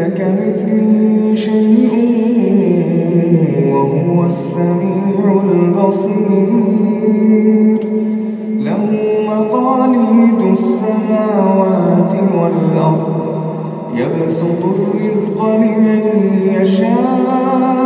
كمثله شيء وهو السميع البصير. له مقاليد السماوات والأرض يبسط الرزق لمن يشاء.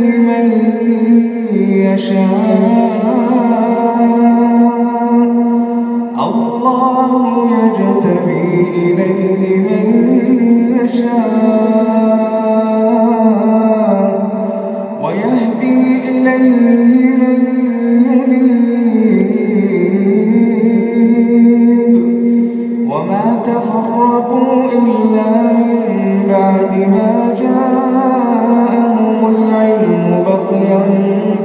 فإذا جاءهم العلم بغيا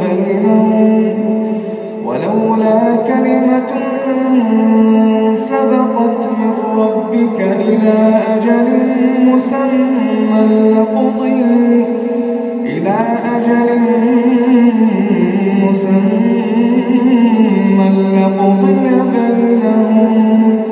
بينهم ولولا كلمة سبقت من ربك إلى أجل مسمى لقضي إلى أجل مسمى لقضي بينهم